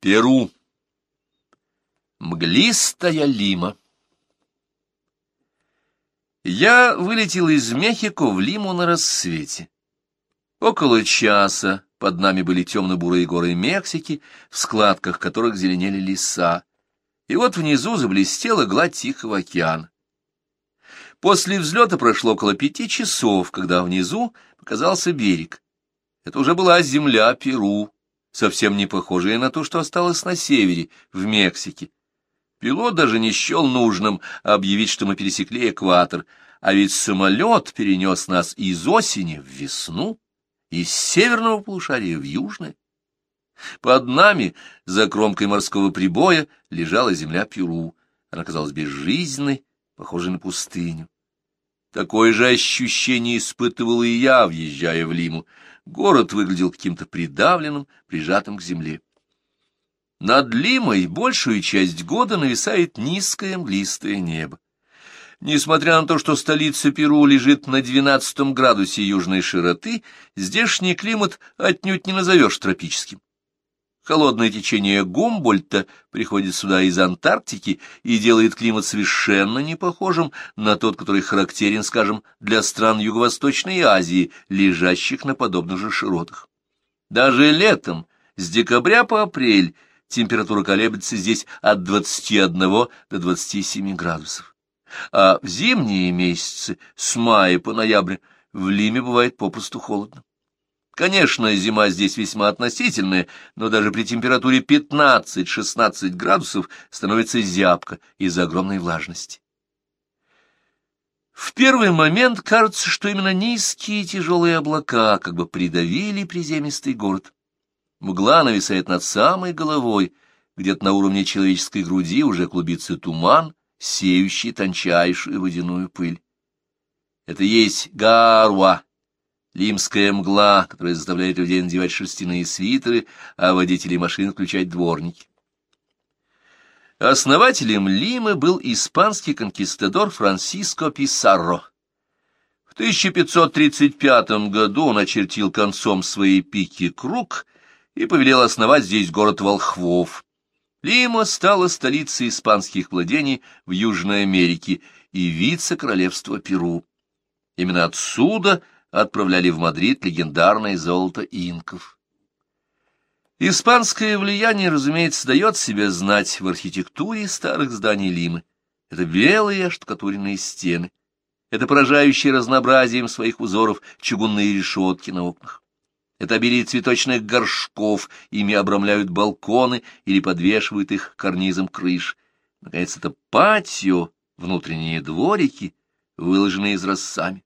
Перу. Мглистая Лима. Я вылетел из Мехико в Лиму на рассвете. Около часа под нами были темно-бурые горы Мексики, в складках которых зеленели леса, и вот внизу заблестела гладь Тихого океана. После взлета прошло около пяти часов, когда внизу показался берег. Это уже была земля Перу, совсем не похожее на то, что осталось на севере, в Мексике. Пилот даже не счел нужным объявить, что мы пересекли экватор, а ведь самолет перенес нас из осени в весну, из северного полушария в южное. Под нами, за кромкой морского прибоя, лежала земля Перу. Она казалась безжизненной, похожей на пустыню. Такое же ощущение испытывал и я, въезжая в Лиму. Город выглядел каким-то придавленным, прижатым к земле. Над Лимой большую часть года нависает низкое мглистое небо. Несмотря на то, что столица Перу лежит на двенадцатом градусе южной широты, здешний климат отнюдь не назовешь тропическим. Холодное течение Гумбольта приходит сюда из Антарктики и делает климат совершенно не похожим на тот, который характерен, скажем, для стран Юго-Восточной Азии, лежащих на подобных же широтах. Даже летом, с декабря по апрель, температура колеблется здесь от 21 до 27 градусов. А в зимние месяцы, с мая по ноябрь, в Лиме бывает попросту холодно. Конечно, зима здесь весьма относительная, но даже при температуре 15-16 градусов становится зябко из-за огромной влажности. В первый момент кажется, что именно низкие тяжелые облака как бы придавили приземистый город. Мгла нависает над самой головой, где-то на уровне человеческой груди уже клубится туман, сеющий тончайшую водяную пыль. Это есть Гаруа, Лимская мгла, которая заставляет людей надевать шерстяные свитеры, а водителей машин включать дворники. Основателем Лимы был испанский конкистадор Франсиско Писарро. В 1535 году он очертил концом своей пики круг и повелел основать здесь город волхвов. Лима стала столицей испанских владений в Южной Америке и вице-королевства Перу. Именно отсюда – отправляли в Мадрид легендарное золото инков. Испанское влияние, разумеется, дает себя знать в архитектуре старых зданий Лимы. Это белые штукатуренные стены, это поражающие разнообразием своих узоров чугунные решетки на окнах. Это обилие цветочных горшков, ими обрамляют балконы или подвешивают их карнизом крыш. Наконец, это патио, внутренние дворики, выложенные изразцами.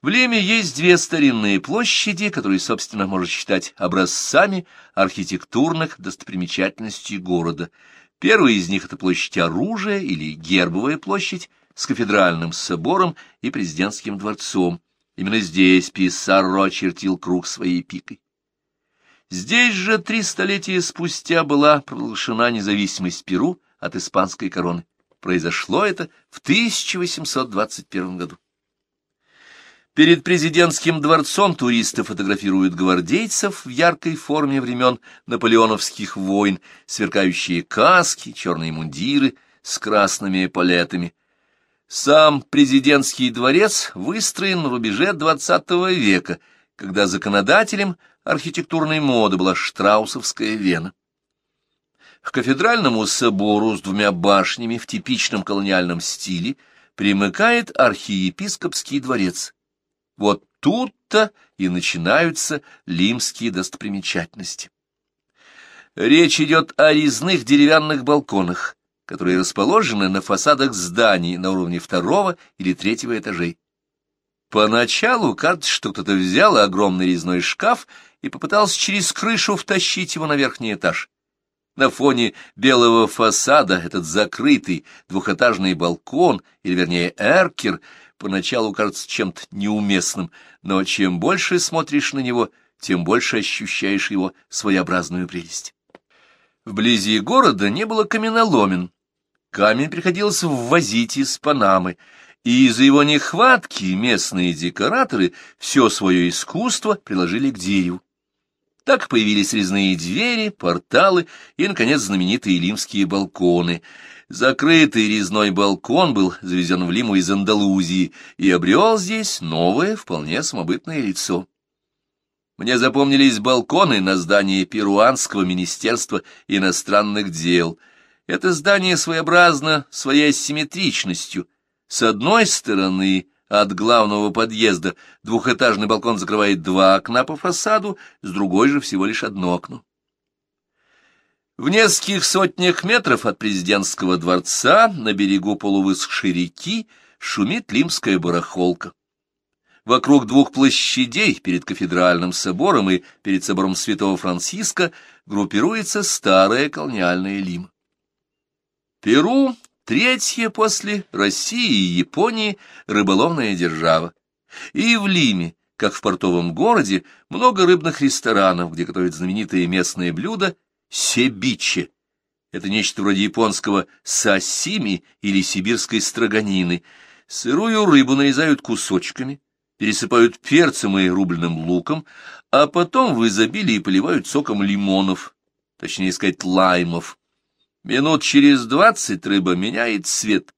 В Лиме есть две старинные площади, которые, собственно, можно считать образцами архитектурных достопримечательностей города. Первая из них — это площадь оружия или Гербовая площадь с кафедральным собором и президентским дворцом. Именно здесь Писарро чертил круг своей пикой. Здесь же три столетия спустя была провозглашена независимость Перу от испанской короны. Произошло это в 1821 году. Перед президентским дворцом туристы фотографируют гвардейцев в яркой форме времен наполеоновских войн, сверкающие каски, черные мундиры с красными эполетами. Сам президентский дворец выстроен на рубеже XX века, когда законодателем архитектурной моды была штраусовская Вена. К кафедральному собору с двумя башнями в типичном колониальном стиле примыкает архиепископский дворец. Вот тут-то и начинаются лимские достопримечательности. Речь идет о резных деревянных балконах, которые расположены на фасадах зданий на уровне второго или третьего этажей. Поначалу кажется, что кто-то взял огромный резной шкаф и попытался через крышу втащить его на верхний этаж. На фоне белого фасада этот закрытый двухэтажный балкон, или вернее эркер, поначалу кажется чем-то неуместным, но чем больше смотришь на него, тем больше ощущаешь его своеобразную прелесть. Вблизи города не было каменоломен. Камень приходилось ввозить из Панамы, и из-за его нехватки местные декораторы все свое искусство приложили к дереву. Так появились резные двери, порталы и, наконец, знаменитые лимские балконы. Закрытый резной балкон был завезен в Лиму из Андалузии и обрел здесь новое, вполне самобытное лицо. Мне запомнились балконы на здании Перуанского министерства иностранных дел. Это здание своеобразно своей асимметричностью. С одной стороны от главного подъезда двухэтажный балкон закрывает два окна по фасаду, с другой же всего лишь одно окно. В нескольких сотнях метров от президентского дворца на берегу полувысохшей реки шумит лимская барахолка. Вокруг двух площадей, перед кафедральным собором и перед собором святого Франциска, группируется старая колониальная Лима. Перу Третья после России и Японии рыболовная держава. И в Лиме, как в портовом городе, много рыбных ресторанов, где готовят знаменитые местные блюда себиче. Это нечто вроде японского сасими или сибирской строганины. Сырую рыбу нарезают кусочками, пересыпают перцем и рубленым луком, а потом в изобилии поливают соком лимонов, точнее сказать, лаймов. Минут через двадцать рыба меняет цвет,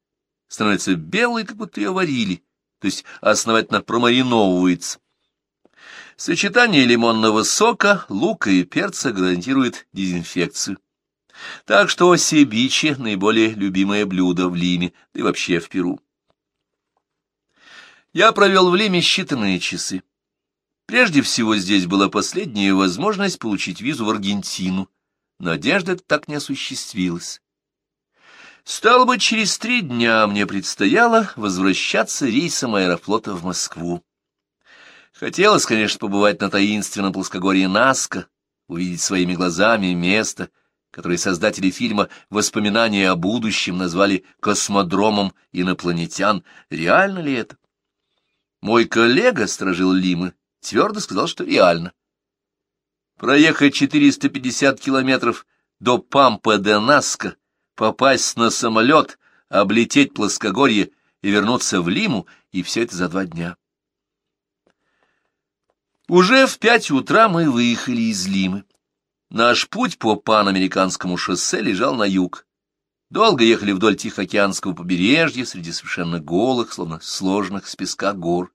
становится белой, как будто ее варили, то есть основательно промариновывается. Сочетание лимонного сока, лука и перца гарантирует дезинфекцию. Так что сибичи — наиболее любимое блюдо в Лиме, да и вообще в Перу. Я провел в Лиме считанные часы. Прежде всего здесь была последняя возможность получить визу в Аргентину — Надежда так не осуществилась. Стало быть, через три дня мне предстояло возвращаться рейсом аэрофлота в Москву. Хотелось, конечно, побывать на таинственном плоскогорье Наска, увидеть своими глазами место, которое создатели фильма «Воспоминания о будущем» назвали космодромом инопланетян. Реально ли это? Мой коллега, сторожил Лимы, твердо сказал, что реально проехать 450 километров до Пампа-де-Наско, попасть на самолет, облететь плоскогорье и вернуться в Лиму, и все это за два дня. Уже в пять утра мы выехали из Лимы. Наш путь по панамериканскому шоссе лежал на юг. Долго ехали вдоль Тихоокеанского побережья, среди совершенно голых, словно сложных с песка гор.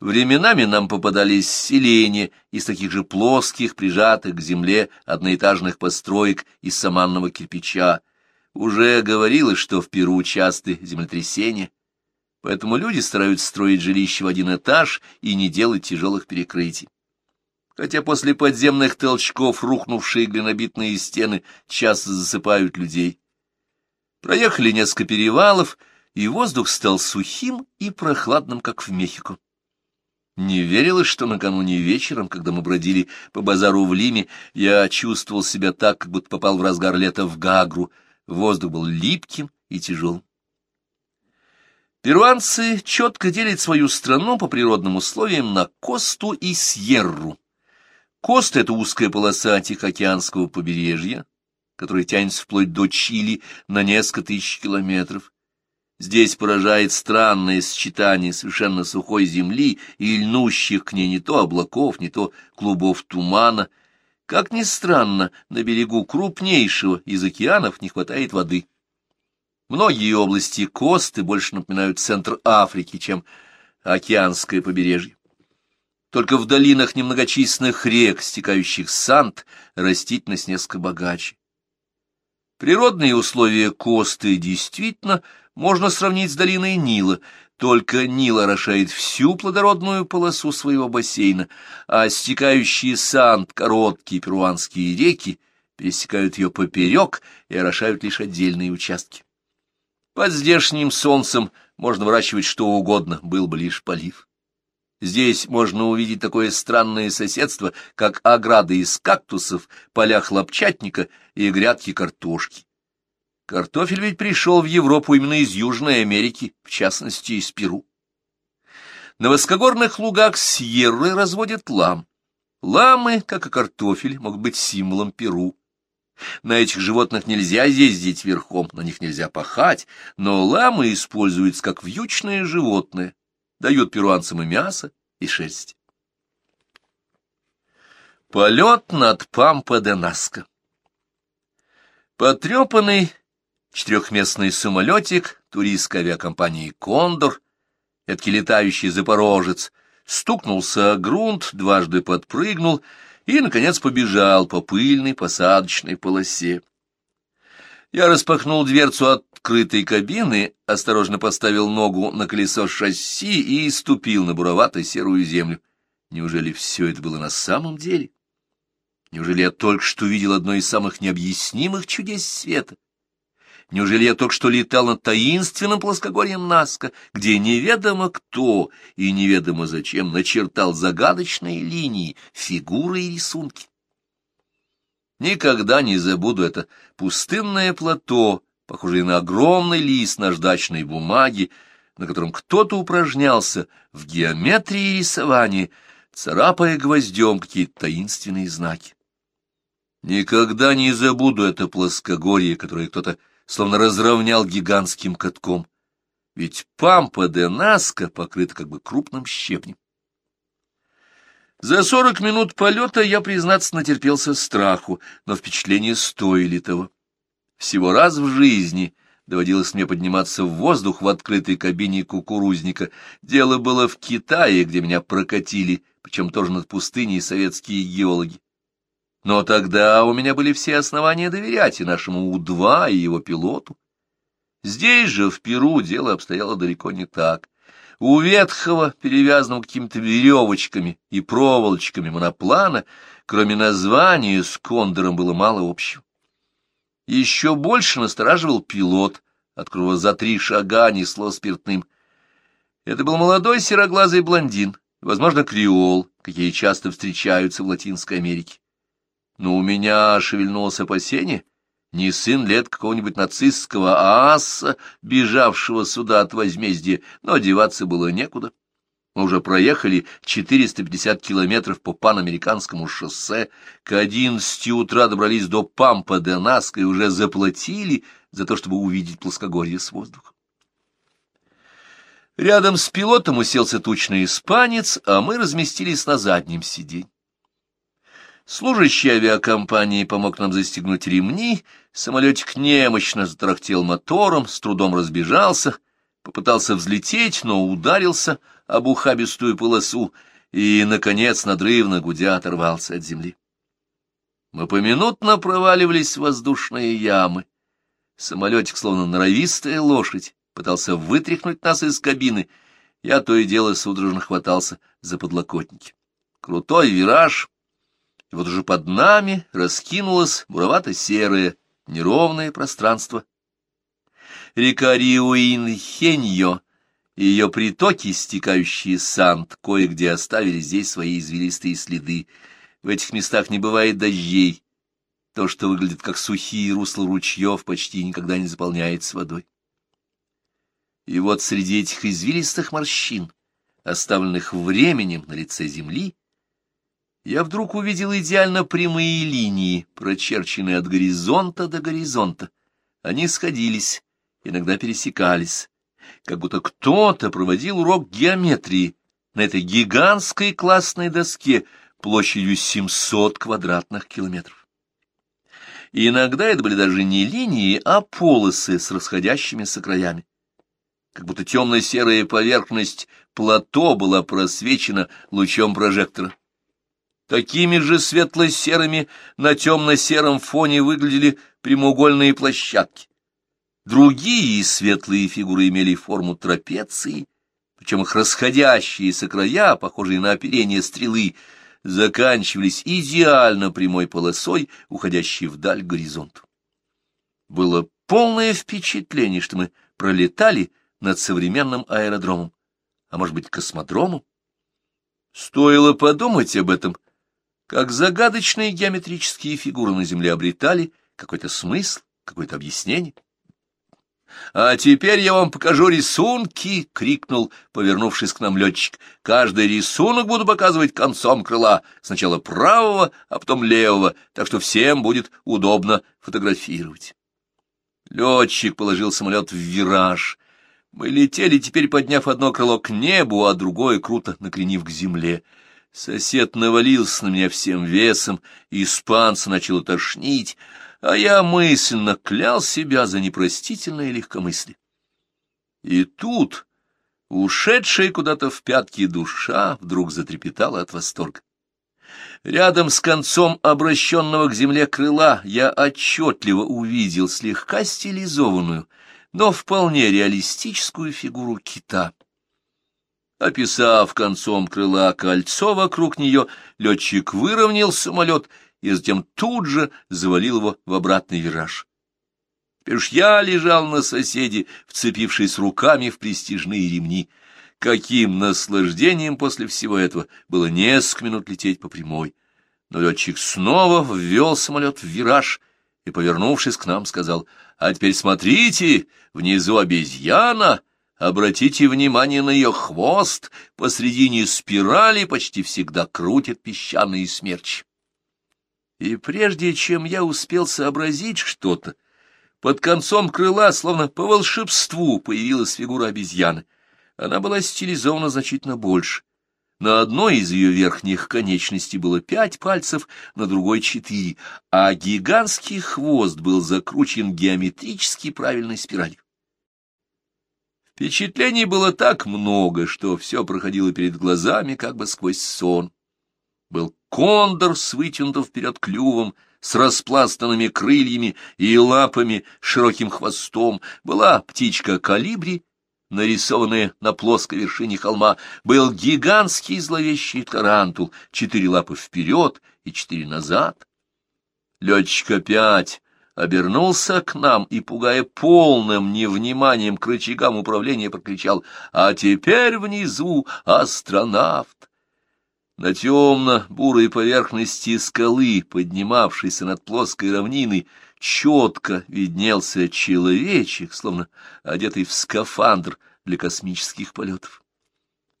Временами нам попадались селения из таких же плоских, прижатых к земле одноэтажных построек из саманного кирпича. Уже говорилось, что в Перу часты землетрясения, поэтому люди стараются строить жилище в один этаж и не делать тяжелых перекрытий. Хотя после подземных толчков рухнувшие глинобитные стены часто засыпают людей. Проехали несколько перевалов, и воздух стал сухим и прохладным, как в Мехико. Не верилось, что накануне вечером, когда мы бродили по базару в Лиме, я чувствовал себя так, как будто попал в разгар лета в Гагру. Воздух был липким и тяжелым. Перуанцы четко делят свою страну по природным условиям на Косту и Сьерру. Коста — это узкая полоса Тихоокеанского побережья, которая тянется вплоть до Чили на несколько тысяч километров. Здесь поражает странное сочетание совершенно сухой земли и льнущих к ней не то облаков, не то клубов тумана. Как ни странно, на берегу крупнейшего из океанов не хватает воды. Многие области Косты больше напоминают центр Африки, чем океанское побережье. Только в долинах немногочисленных рек, стекающих Сант, растительность несколько богаче. Природные условия Косты действительно можно сравнить с долиной Нила, только Нил орошает всю плодородную полосу своего бассейна, а стекающие санд короткие перуанские реки пересекают ее поперек и орошают лишь отдельные участки. Под здешним солнцем можно выращивать что угодно, был бы лишь полив. Здесь можно увидеть такое странное соседство, как ограды из кактусов, поля хлопчатника и грядки картошки. Картофель ведь пришел в Европу именно из Южной Америки, в частности, из Перу. На высокогорных лугах Сьерры разводят лам. Ламы, как и картофель, могут быть символом Перу. На этих животных нельзя ездить верхом, на них нельзя пахать, но ламы используются как вьючное животное, дают перуанцам и мясо, и шерсть. Полет над Пампа-де-Наско. Потрепанный четырехместный самолетик туристской авиакомпании «Кондор», эдакий летающий запорожец, стукнулся о грунт, дважды подпрыгнул и, наконец, побежал по пыльной посадочной полосе. Я распахнул дверцу открытой кабины, осторожно поставил ногу на колесо шасси и ступил на буровато-серую землю. Неужели все это было на самом деле? Неужели я только что видел одно из самых необъяснимых чудес света? Неужели я только что летал над таинственным плоскогорьем Наска, где неведомо кто и неведомо зачем начертал загадочные линии, фигуры и рисунки? Никогда не забуду это пустынное плато, похожее на огромный лист наждачной бумаги, на котором кто-то упражнялся в геометрии и рисовании, царапая гвоздем какие-то таинственные знаки. Никогда не забуду это плоскогорье, которое кто-то словно разровнял гигантским катком. Ведь пампа де Наска покрыта как бы крупным щебнем. За сорок минут полета я, признаться, натерпелся страху, но впечатления стоили того. Всего раз в жизни доводилось мне подниматься в воздух в открытой кабине кукурузника. Дело было в Китае, где меня прокатили, причем тоже над пустыней советские геологи. Но тогда у меня были все основания доверять и нашему У-2, и его пилоту. Здесь же, в Перу, дело обстояло далеко не так. У ветхого, перевязанного какими-то веревочками и проволочками моноплана, кроме названия с кондором было мало общего. Еще больше настораживал пилот, от которого за три шага несло спиртным. Это был молодой сероглазый блондин, возможно, креол, какие часто встречаются в Латинской Америке. Но у меня шевельнулось опасение, не сын лет какого-нибудь нацистского аса, бежавшего сюда от возмездия, но одеваться было некуда. Мы уже проехали 450 километров по панамериканскому шоссе, к одиннадцати утра добрались до Пампа-де-Наска и уже заплатили за то, чтобы увидеть плоскогорье с воздуха. Рядом с пилотом уселся тучный испанец, а мы разместились на заднем сиденье. Служащий авиакомпании помог нам застегнуть ремни, самолетик немощно затрахтел мотором, с трудом разбежался, попытался взлететь, но ударился об ухабистую полосу и, наконец, надрывно гудя оторвался от земли. Мы поминутно проваливались в воздушные ямы. Самолетик, словно норовистая лошадь, пытался вытряхнуть нас из кабины. Я то и дело судорожно хватался за подлокотники. Крутой вираж — и вот уже под нами раскинулось буровато-серое, неровное пространство. Река Риуинхеньо и ее притоки, стекающие санд, кое-где оставили здесь свои извилистые следы. В этих местах не бывает дождей. То, что выглядит как сухие русла ручьев, почти никогда не заполняется водой. И вот среди этих извилистых морщин, оставленных временем на лице земли, я вдруг увидел идеально прямые линии, прочерченные от горизонта до горизонта. Они сходились, иногда пересекались, как будто кто-то проводил урок геометрии на этой гигантской классной доске площадью 700 квадратных километров. И иногда это были даже не линии, а полосы с расходящимися краями. Как будто темно-серая поверхность плато была просвечена лучом прожектора. Такими же светло-серыми на темно-сером фоне выглядели прямоугольные площадки. Другие светлые фигуры имели форму трапеции, причем их расходящиеся края, похожие на оперение стрелы, заканчивались идеально прямой полосой, уходящей вдаль к горизонту. Было полное впечатление, что мы пролетали над современным аэродромом, а может быть космодромом. Стоило подумать об этом — как загадочные геометрические фигуры на Земле обретали какой-то смысл, какое-то объяснение. «А теперь я вам покажу рисунки!» — крикнул, повернувшись к нам летчик. «Каждый рисунок буду показывать концом крыла, сначала правого, а потом левого, так что всем будет удобно фотографировать». Летчик положил самолет в вираж. Мы летели, теперь подняв одно крыло к небу, а другое круто накренив к земле. Сосед навалился на меня всем весом, испанца начал тошнить, а я мысленно клял себя за непростительное легкомыслие. И тут ушедшая куда-то в пятки душа вдруг затрепетала от восторга. Рядом с концом обращенного к земле крыла я отчетливо увидел слегка стилизованную, но вполне реалистическую фигуру кита. Описав концом крыла кольцо вокруг нее, летчик выровнял самолет и затем тут же завалил его в обратный вираж. Теперь уж я лежал на соседе, вцепившись руками в престижные ремни. Каким наслаждением после всего этого было несколько минут лететь по прямой. Но летчик снова ввел самолет в вираж и, повернувшись к нам, сказал, «А теперь смотрите, внизу обезьяна!» Обратите внимание на ее хвост, посредине спирали почти всегда крутят песчаные смерчи. И прежде чем я успел сообразить что-то, под концом крыла, словно по волшебству, появилась фигура обезьяны. Она была стилизована значительно больше. На одной из ее верхних конечностей было пять пальцев, на другой — четыре, а гигантский хвост был закручен геометрически правильной спиралью. Впечатлений было так много, что все проходило перед глазами, как бы сквозь сон. Был кондор с вытянутым вперед клювом, с распластанными крыльями и лапами, широким хвостом, была птичка калибри, нарисованная на плоской вершине холма, был гигантский зловещий тарантул, четыре лапы вперед и четыре назад. Летчик опять обернулся к нам и, пугая полным невниманием к рычагам управления, прокричал «А теперь внизу астронавт!» На темно-бурой поверхности скалы, поднимавшейся над плоской равниной, четко виднелся человечек, словно одетый в скафандр для космических полетов.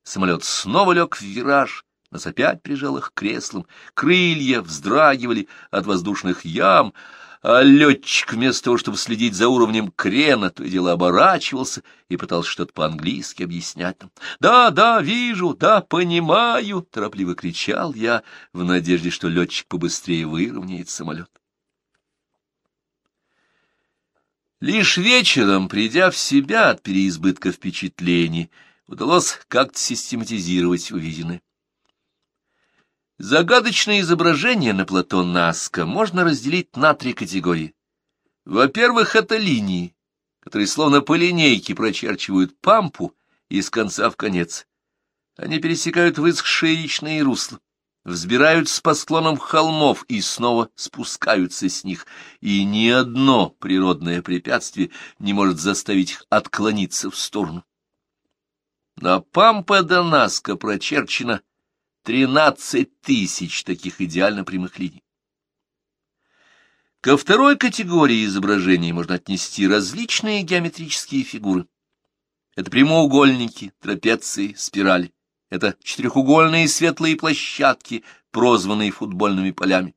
Самолет снова лег в вираж, нас опять прижал их к креслам, крылья вздрагивали от воздушных ям, а летчик вместо того, чтобы следить за уровнем крена, то и дело оборачивался и пытался что-то по-английски объяснять нам. «Да, да, вижу, да, понимаю!» — торопливо кричал я, в надежде, что летчик побыстрее выровняет самолет. Лишь вечером, придя в себя от переизбытка впечатлений, удалось как-то систематизировать увиденное. Загадочные изображения на плато Наска можно разделить на три категории. Во-первых, это линии, которые словно по линейке прочерчивают пампу из конца в конец. Они пересекают высохшие речные русла, взбираются по склонам холмов и снова спускаются с них, и ни одно природное препятствие не может заставить их отклониться в сторону. На пампе до Наска прочерчена 13 тысяч таких идеально прямых линий. Ко второй категории изображений можно отнести различные геометрические фигуры. Это прямоугольники, трапеции, спирали. Это четырехугольные светлые площадки, прозванные футбольными полями.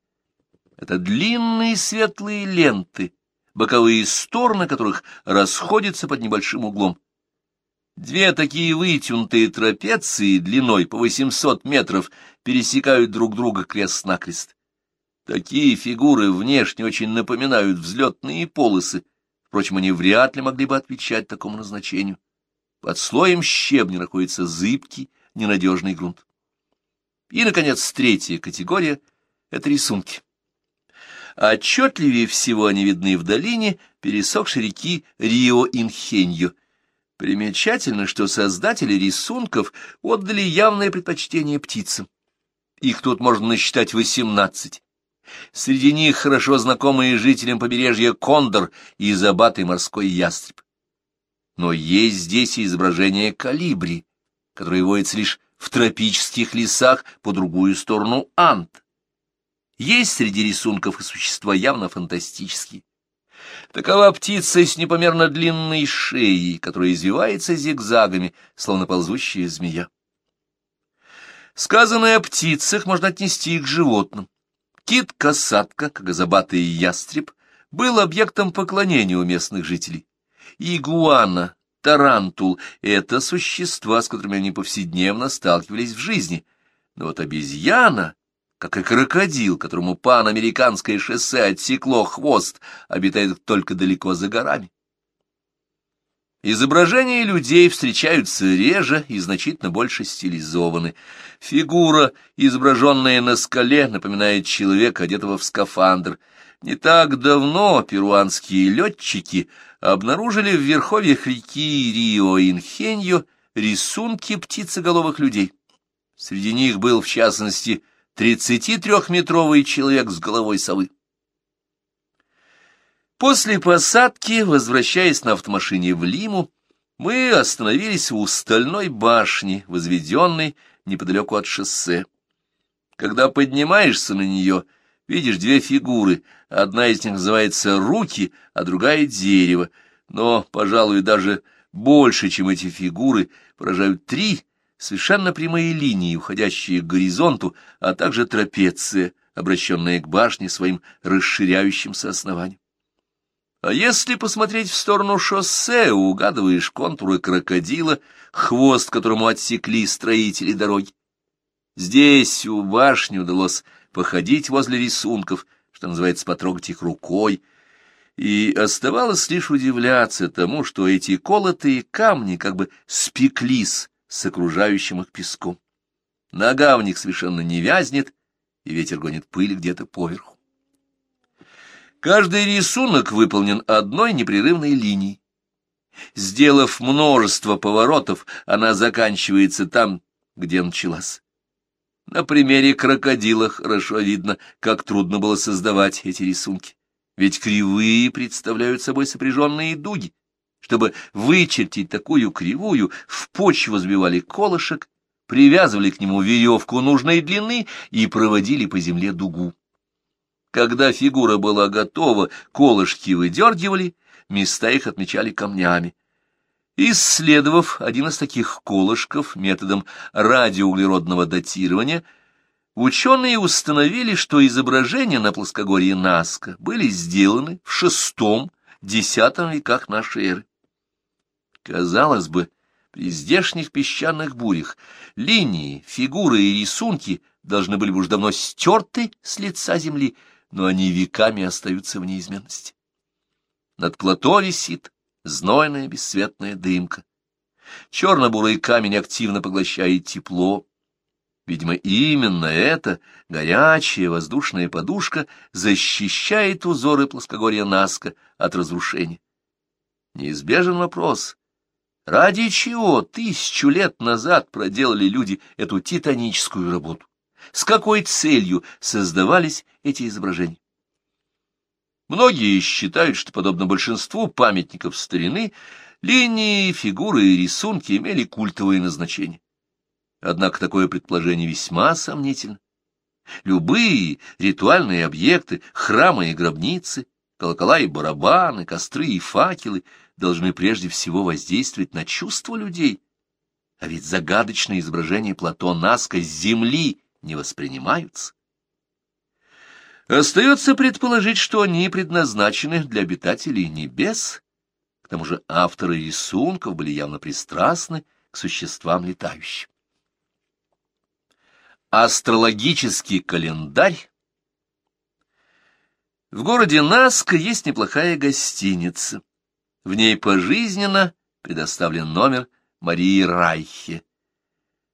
Это длинные светлые ленты, боковые стороны которых расходятся под небольшим углом. Две такие вытянутые трапеции длиной по 800 метров пересекают друг друга крест-накрест. Такие фигуры внешне очень напоминают взлетные полосы, впрочем, они вряд ли могли бы отвечать такому назначению. Под слоем щебня находится зыбкий, ненадежный грунт. И, наконец, третья категория — это рисунки. Отчетливее всего они видны в долине пересохшей реки Рио-Инхеньо, Примечательно, что создатели рисунков отдали явное предпочтение птицам. Их тут можно насчитать восемнадцать. Среди них хорошо знакомые жителям побережья кондор и забатый морской ястреб. Но есть здесь и изображение калибри, которое водится лишь в тропических лесах по другую сторону Ант. Есть среди рисунков и существа явно фантастические. Такова птица с непомерно длинной шеей, которая извивается зигзагами, словно ползущая змея. Сказанное о птицах можно отнести к животным. Кит-касатка, и ястреб, был объектом поклонения у местных жителей. Игуана, тарантул — это существа, с которыми они повседневно сталкивались в жизни. Но вот обезьяна, как и крокодил, которому панамериканское шоссе отсекло хвост, обитает только далеко за горами. Изображения людей встречаются реже и значительно больше стилизованы. Фигура, изображенная на скале, напоминает человека, одетого в скафандр. Не так давно перуанские летчики обнаружили в верховьях реки Рио-Инхеньо рисунки птицеголовых людей. Среди них был, в частности, 33-метровый человек с головой совы. После посадки, возвращаясь на автомашине в Лиму, мы остановились у стальной башни, возведенной неподалеку от шоссе. Когда поднимаешься на нее, видишь две фигуры, одна из них называется «руки», а другая — «дерево», но, пожалуй, даже больше, чем эти фигуры, поражают три совершенно прямые линии, уходящие к горизонту, а также трапеция, обращенная к башне своим расширяющимся основанием. А если посмотреть в сторону шоссе, угадываешь контуры крокодила, хвост которому отсекли строители дороги. Здесь у башни удалось походить возле рисунков, что называется, потрогать их рукой, и оставалось лишь удивляться тому, что эти колотые камни как бы спеклись с окружающим их песком. Нога в них совершенно не вязнет, и ветер гонит пыль где-то поверху. Каждый рисунок выполнен одной непрерывной линией. Сделав множество поворотов, она заканчивается там, где началась. На примере крокодила хорошо видно, как трудно было создавать эти рисунки. Ведь кривые представляют собой сопряженные дуги. Чтобы вычертить такую кривую, в почву сбивали колышек, привязывали к нему веревку нужной длины и проводили по земле дугу. Когда фигура была готова, колышки выдергивали, места их отмечали камнями. Исследовав один из таких колышков методом радиоуглеродного датирования, ученые установили, что изображения на плоскогорье Наска были сделаны в VI-X веках нашей эры. Казалось бы, при здешних песчаных бурях линии, фигуры и рисунки должны были бы уж давно стерты с лица земли, но они веками остаются в неизменности. Над плато висит знойная бесцветная дымка. Черно-бурый камень активно поглощает тепло. Видимо, именно эта горячая воздушная подушка защищает узоры плоскогорья Наска от разрушения. Неизбежен вопрос, ради чего тысячу лет назад проделали люди эту титаническую работу? с какой целью создавались эти изображения. Многие считают, что, подобно большинству памятников старины, линии, фигуры и рисунки имели культовое назначение. Однако такое предположение весьма сомнительно. Любые ритуальные объекты, храмы и гробницы, колокола и барабаны, костры и факелы должны прежде всего воздействовать на чувства людей. А ведь загадочное изображение Платона Наска с земли не воспринимаются. Остается предположить, что они предназначены для обитателей небес. К тому же авторы рисунков были явно пристрастны к существам летающим. Астрологический календарь В городе Наска есть неплохая гостиница. В ней пожизненно предоставлен номер Марии Райхе.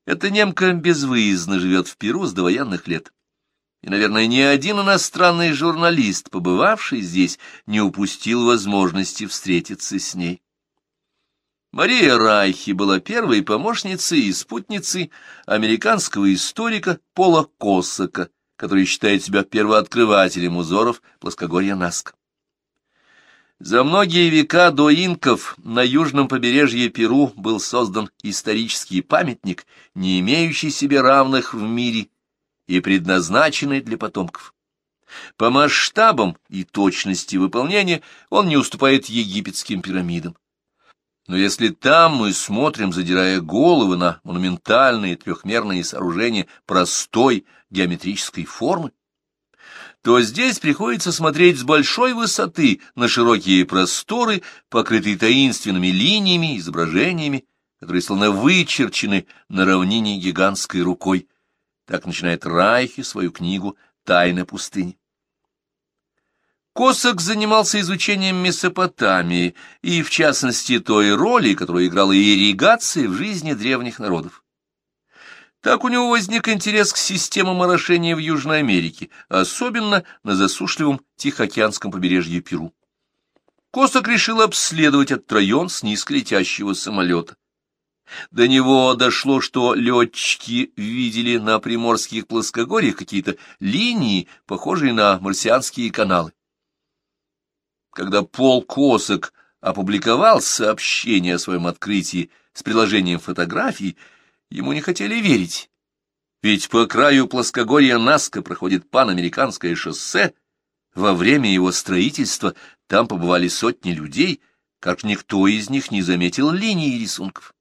Эта немка безвыездно живет в Перу с довоенных лет. И, наверное, ни один иностранный журналист, побывавший здесь, не упустил возможности встретиться с ней. Мария Райхи была первой помощницей и спутницей американского историка Пола Косака, который считает себя первооткрывателем узоров плоскогорья Наска. За многие века до инков на южном побережье Перу был создан исторический памятник, не имеющий себе равных в мире и предназначенный для потомков. По масштабам и точности выполнения он не уступает египетским пирамидам. Но если там мы смотрим, задирая головы на монументальные трехмерные сооружения простой геометрической формы, то здесь приходится смотреть с большой высоты на широкие просторы, покрытые таинственными линиями, изображениями, которые словно вычерчены на равнине гигантской рукой. Так начинает Райхи свою книгу «Тайна пустыни». Косак занимался изучением Месопотамии и, в частности, той роли, которую играла ирригация в жизни древних народов. Так у него возник интерес к системам орошения в Южной Америке, особенно на засушливом Тихоокеанском побережье Перу. Косак решил обследовать этот район с низколетящего самолета. До него дошло, что летчики видели на приморских плоскогорьях какие-то линии, похожие на марсианские каналы. Когда Пол Косак опубликовал сообщение о своем открытии с приложением фотографий, ему не хотели верить. Ведь по краю плоскогорья Наска проходит панамериканское шоссе. Во время его строительства там побывали сотни людей, как никто из них не заметил линии рисунков.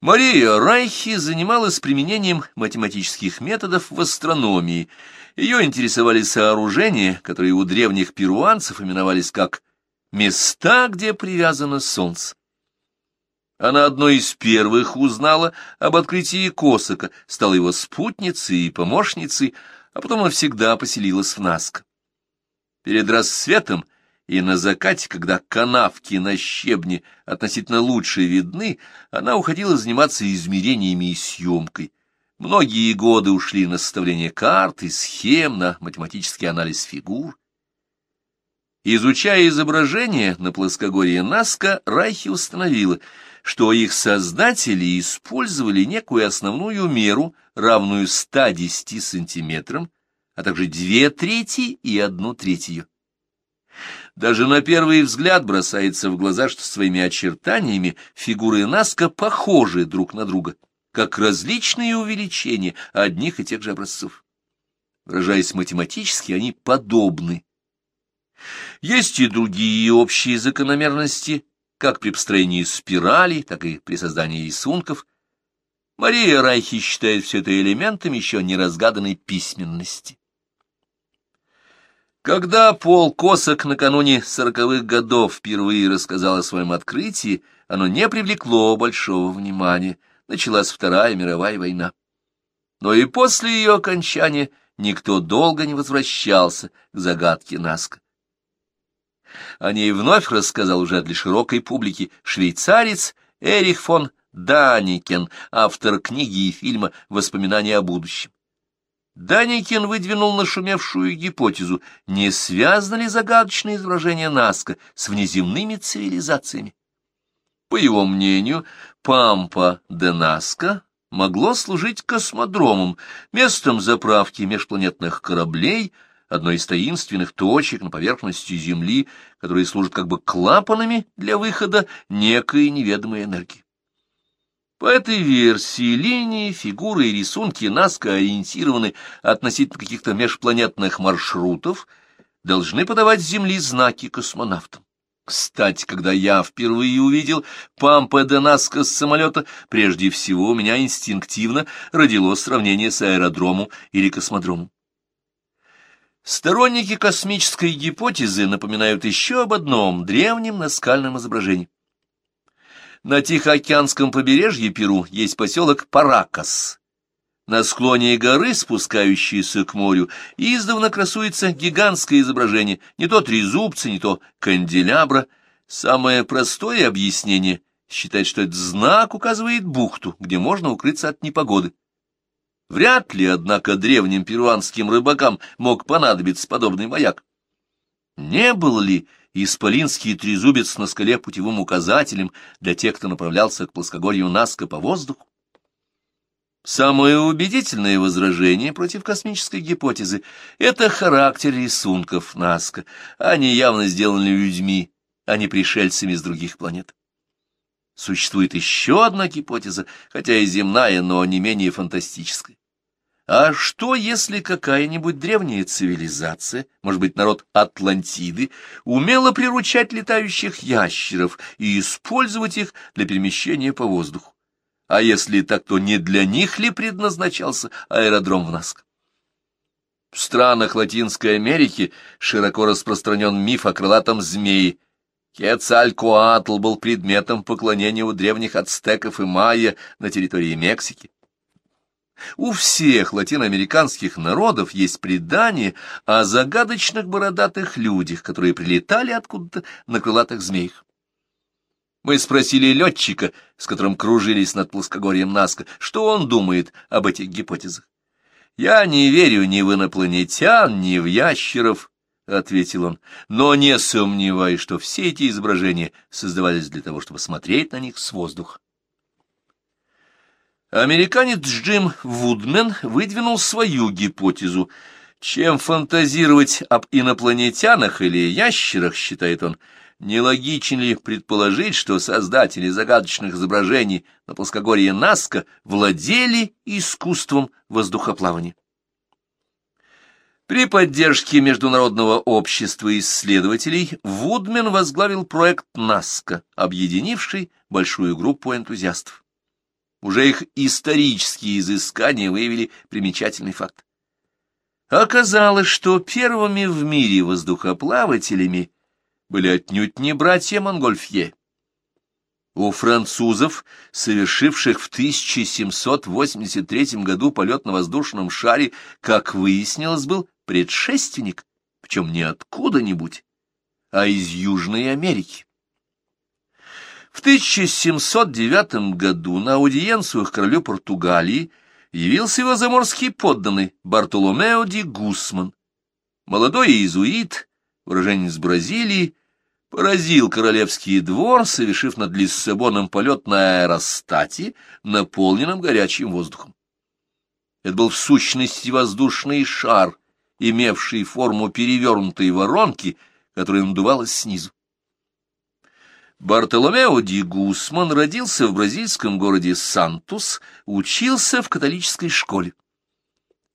Мария Райхи занималась применением математических методов в астрономии. Ее интересовали сооружения, которые у древних перуанцев именовались как «места, где привязано солнце». Она одной из первых узнала об открытии Косака, стала его спутницей и помощницей, а потом навсегда поселилась в Наско. Перед рассветом и на закате, когда канавки на щебне относительно лучше видны, она уходила заниматься измерениями и съемкой. Многие годы ушли на составление карт и схем, на математический анализ фигур. Изучая изображения на плоскогорье Наска, Райхи установила, что их создатели использовали некую основную меру, равную 110 сантиметрам, а также две трети и одну третью. Даже на первый взгляд бросается в глаза, что своими очертаниями фигуры Наска похожи друг на друга, как различные увеличения одних и тех же образцов. Выражаясь математически, они подобны. Есть и другие общие закономерности, как при построении спирали, так и при создании рисунков. Мария Райхи считает все это элементами еще неразгаданной письменности. Когда Пол Косак накануне сороковых годов впервые рассказал о своем открытии, оно не привлекло большого внимания. Началась Вторая мировая война. Но и после ее окончания никто долго не возвращался к загадке Наска. О ней вновь рассказал уже для широкой публики швейцарец Эрих фон Даникен, автор книги и фильма «Воспоминания о будущем». Даникин выдвинул нашумевшую гипотезу, не связано ли загадочное изображение Наска с внеземными цивилизациями. По его мнению, Пампа де Наска могло служить космодромом, местом заправки межпланетных кораблей, одной из таинственных точек на поверхности Земли, которые служат как бы клапанами для выхода некой неведомой энергии. По этой версии линии, фигуры и рисунки Наска ориентированы относительно каких-то межпланетных маршрутов, должны подавать с Земли знаки космонавтам. Кстати, когда я впервые увидел Пампа де Наска с самолета, прежде всего у меня инстинктивно родилось сравнение с аэродромом или космодромом. Сторонники космической гипотезы напоминают еще об одном древнем наскальном изображении. На Тихоокеанском побережье Перу есть поселок Паракас. На склоне горы, спускающейся к морю, издавна красуется гигантское изображение, не то трезубца, не то канделябра. Самое простое объяснение — считать, что этот знак указывает бухту, где можно укрыться от непогоды. Вряд ли, однако, древним перуанским рыбакам мог понадобиться подобный маяк. Не был ли исполинский трезубец на скале путевым указателем для тех, кто направлялся к плоскогорью Наска по воздуху. Самое убедительное возражение против космической гипотезы — это характер рисунков Наска. Они явно сделаны людьми, а не пришельцами с других планет. Существует еще одна гипотеза, хотя и земная, но не менее фантастическая. А что, если какая-нибудь древняя цивилизация, может быть, народ Атлантиды, умела приручать летающих ящеров и использовать их для перемещения по воздуху? А если так, то не для них ли предназначался аэродром в Наск? В странах Латинской Америки широко распространен миф о крылатом змее. Кецалькоатл был предметом поклонения у древних ацтеков и майя на территории Мексики. У всех латиноамериканских народов есть предание о загадочных бородатых людях, которые прилетали откуда-то на крылатых змеях. Мы спросили летчика, с которым кружились над плоскогорьем Наска, что он думает об этих гипотезах. «Я не верю ни в инопланетян, ни в ящеров», — ответил он, — «но не сомневаюсь, что все эти изображения создавались для того, чтобы смотреть на них с воздуха». Американец Джим Вудмен выдвинул свою гипотезу. Чем фантазировать об инопланетянах или ящерах, считает он, нелогично ли предположить, что создатели загадочных изображений на плоскогорье Наска владели искусством воздухоплавания? При поддержке Международного общества исследователей Вудмен возглавил проект НАСКО, объединивший большую группу энтузиастов. Уже их исторические изыскания выявили примечательный факт. Оказалось, что первыми в мире воздухоплавателями были отнюдь не братья Монгольфье. У французов, совершивших в 1783 году полет на воздушном шаре, как выяснилось, был предшественник, причем не откуда-нибудь, а из Южной Америки. В 1709 году на аудиенцию к королю Португалии явился его заморский подданный Бартоломео ди Гусман. Молодой иезуит, уроженец Бразилии, поразил королевский двор, совершив над Лиссабоном полет на аэростате, наполненном горячим воздухом. Это был в сущности воздушный шар, имевший форму перевернутой воронки, которая надувалась снизу. Бартоломео ди Гусман родился в бразильском городе Сантус, учился в католической школе.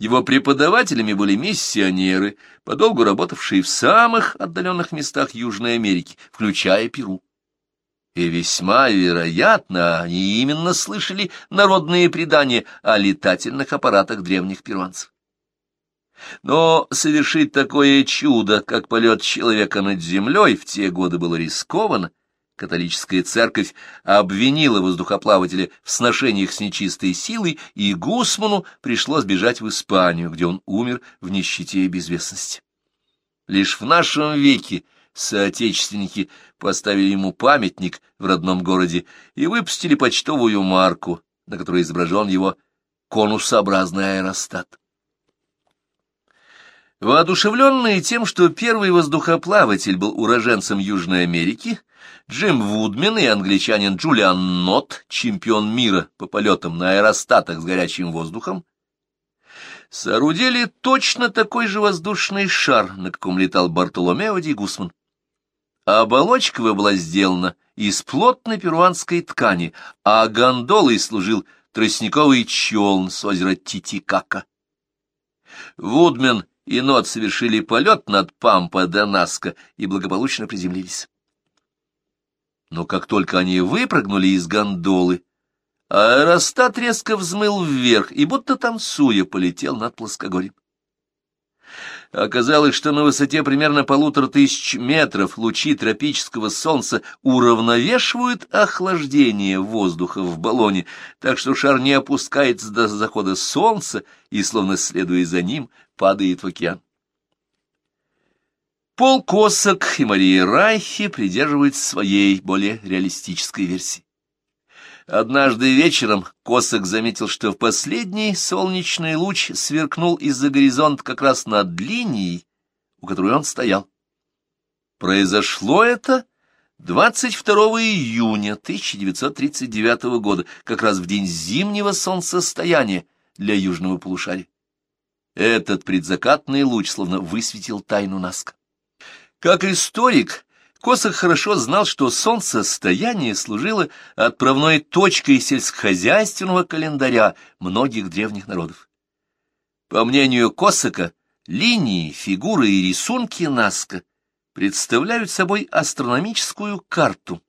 Его преподавателями были миссионеры, подолгу работавшие в самых отдаленных местах Южной Америки, включая Перу. И весьма вероятно, они именно слышали народные предания о летательных аппаратах древних перуанцев. Но совершить такое чудо, как полет человека над землей, в те годы было рискованно, Католическая церковь обвинила воздухоплавателя в сношениях с нечистой силой, и Гусману пришлось бежать в Испанию, где он умер в нищете и безвестности. Лишь в нашем веке соотечественники поставили ему памятник в родном городе и выпустили почтовую марку, на которой изображен его конусообразный аэростат. Воодушевленные тем, что первый воздухоплаватель был уроженцем Южной Америки, Джим Вудмен и англичанин Джулиан Нот, чемпион мира по полетам на аэростатах с горячим воздухом, соорудили точно такой же воздушный шар, на каком летал Бартоломео Ди Гусман. Оболочка была сделана из плотной перуанской ткани, а гондолой служил тростниковый челн с озера Титикака. Вудмен и Нот совершили полет над Пампа до Наска и благополучно приземлились. Но как только они выпрыгнули из гондолы, аэростат резко взмыл вверх и, будто танцуя, полетел над плоскогорьем. Оказалось, что на высоте примерно полутора тысяч метров лучи тропического солнца уравновешивают охлаждение воздуха в баллоне, так что шар не опускается до захода солнца и, словно следуя за ним, падает в океан. Пол Косок и Мария Райхи придерживаются своей, более реалистической версии. Однажды вечером Косок заметил, что в последний солнечный луч сверкнул из-за горизонта как раз над линией, у которой он стоял. Произошло это 22 июня 1939 года, как раз в день зимнего солнцестояния для южного полушария. Этот предзакатный луч словно высветил тайну Наска. Как историк, Косах хорошо знал, что солнцестояние служило отправной точкой сельскохозяйственного календаря многих древних народов. По мнению Косака, линии, фигуры и рисунки Наска представляют собой астрономическую карту,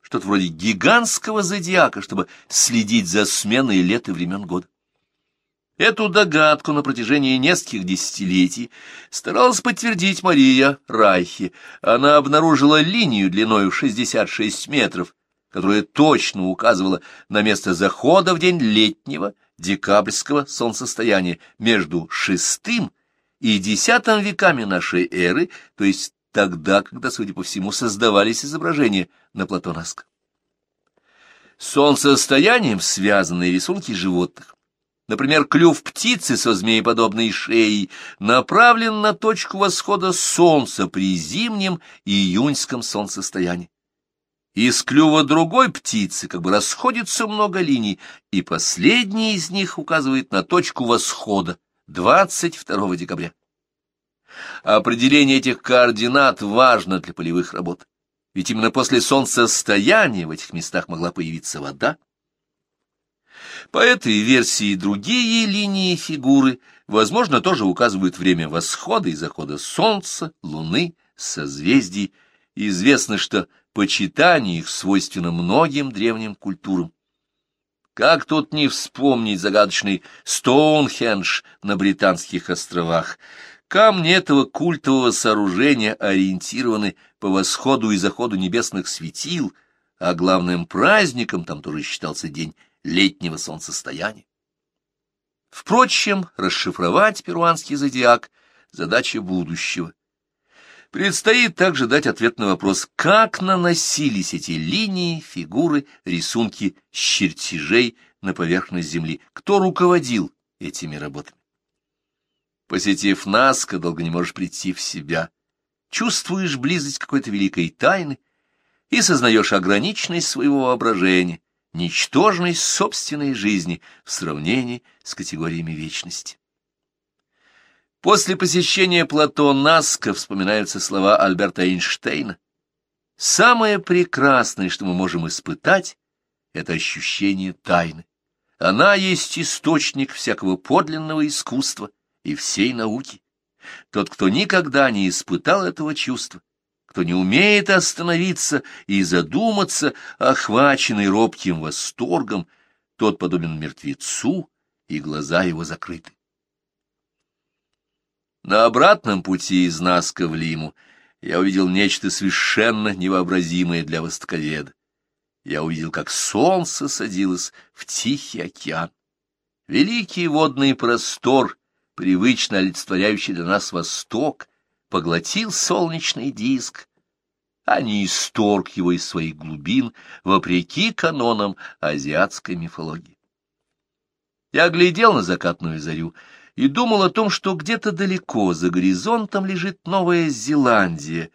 что-то вроде гигантского зодиака, чтобы следить за сменой лет и времен года. Эту догадку на протяжении нескольких десятилетий старалась подтвердить Мария Райхи. Она обнаружила линию длиною 66 метров, которая точно указывала на место захода в день летнего декабрьского солнцестояния между шестым и десятым веками нашей эры, то есть тогда, когда, судя по всему, создавались изображения на плато Наска. С солнцестоянием связаны рисунки животных. Например, клюв птицы со змееподобной шеей направлен на точку восхода солнца при зимнем июньском солнцестоянии. Из клюва другой птицы как бы расходится много линий, и последний из них указывает на точку восхода 22 декабря. Определение этих координат важно для полевых работ, ведь именно после солнцестояния в этих местах могла появиться вода. По этой версии другие линии фигуры, возможно, тоже указывают время восхода и захода Солнца, Луны, созвездий. Известно, что почитание их свойственно многим древним культурам. Как тут не вспомнить загадочный Стоунхендж на Британских островах? Камни этого культового сооружения ориентированы по восходу и заходу небесных светил, а главным праздником там тоже считался день летнего солнцестояния. Впрочем, расшифровать перуанский зодиак — задача будущего. Предстоит также дать ответ на вопрос, как наносились эти линии, фигуры, рисунки с чертежей на поверхность Земли, кто руководил этими работами. Посетив Наска, долго не можешь прийти в себя. Чувствуешь близость какой-то великой тайны и сознаешь ограниченность своего воображения, ничтожность собственной жизни в сравнении с категориями вечности. После посещения плато Наска вспоминаются слова Альберта Эйнштейна. «Самое прекрасное, что мы можем испытать, — это ощущение тайны. Она есть источник всякого подлинного искусства и всей науки. Тот, кто никогда не испытал этого чувства, кто не умеет остановиться и задуматься, охваченный робким восторгом, тот подобен мертвецу, и глаза его закрыты. На обратном пути из Наска в Лиму я увидел нечто совершенно невообразимое для востоковеда. Я увидел, как солнце садилось в Тихий океан. Великий водный простор, привычно олицетворяющий для нас Восток, поглотил солнечный диск, а не исторг его из своих глубин, вопреки канонам азиатской мифологии. Я глядел на закатную зарю и думал о том, что где-то далеко за горизонтом лежит Новая Зеландия,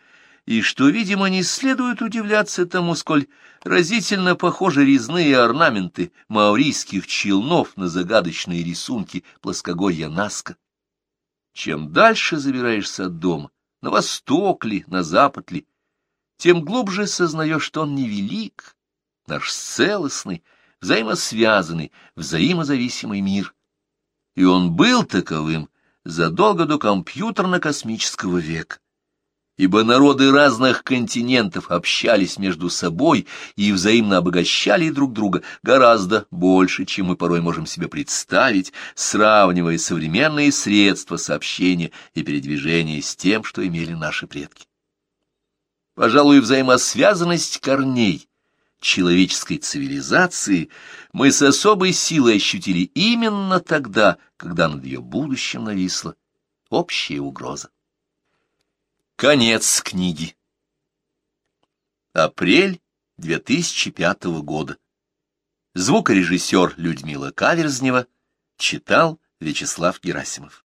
и что, видимо, не следует удивляться тому, сколь разительно похожи резные орнаменты маорийских челнов на загадочные рисунки плоскогорья Наска. Чем дальше забираешься от дома, на восток ли, на запад ли, тем глубже сознаешь, что он невелик, наш целостный, взаимосвязанный, взаимозависимый мир, и он был таковым задолго до компьютерно-космического века. Ибо народы разных континентов общались между собой и взаимно обогащали друг друга гораздо больше, чем мы порой можем себе представить, сравнивая современные средства сообщения и передвижения с тем, что имели наши предки. Пожалуй, взаимосвязанность корней — человеческой цивилизации мы с особой силой ощутили именно тогда, когда над ее будущим нависла общая угроза. Конец книги. Апрель 2005 года. Звукорежиссер Людмила Каверзнева читал Вячеслав Герасимов.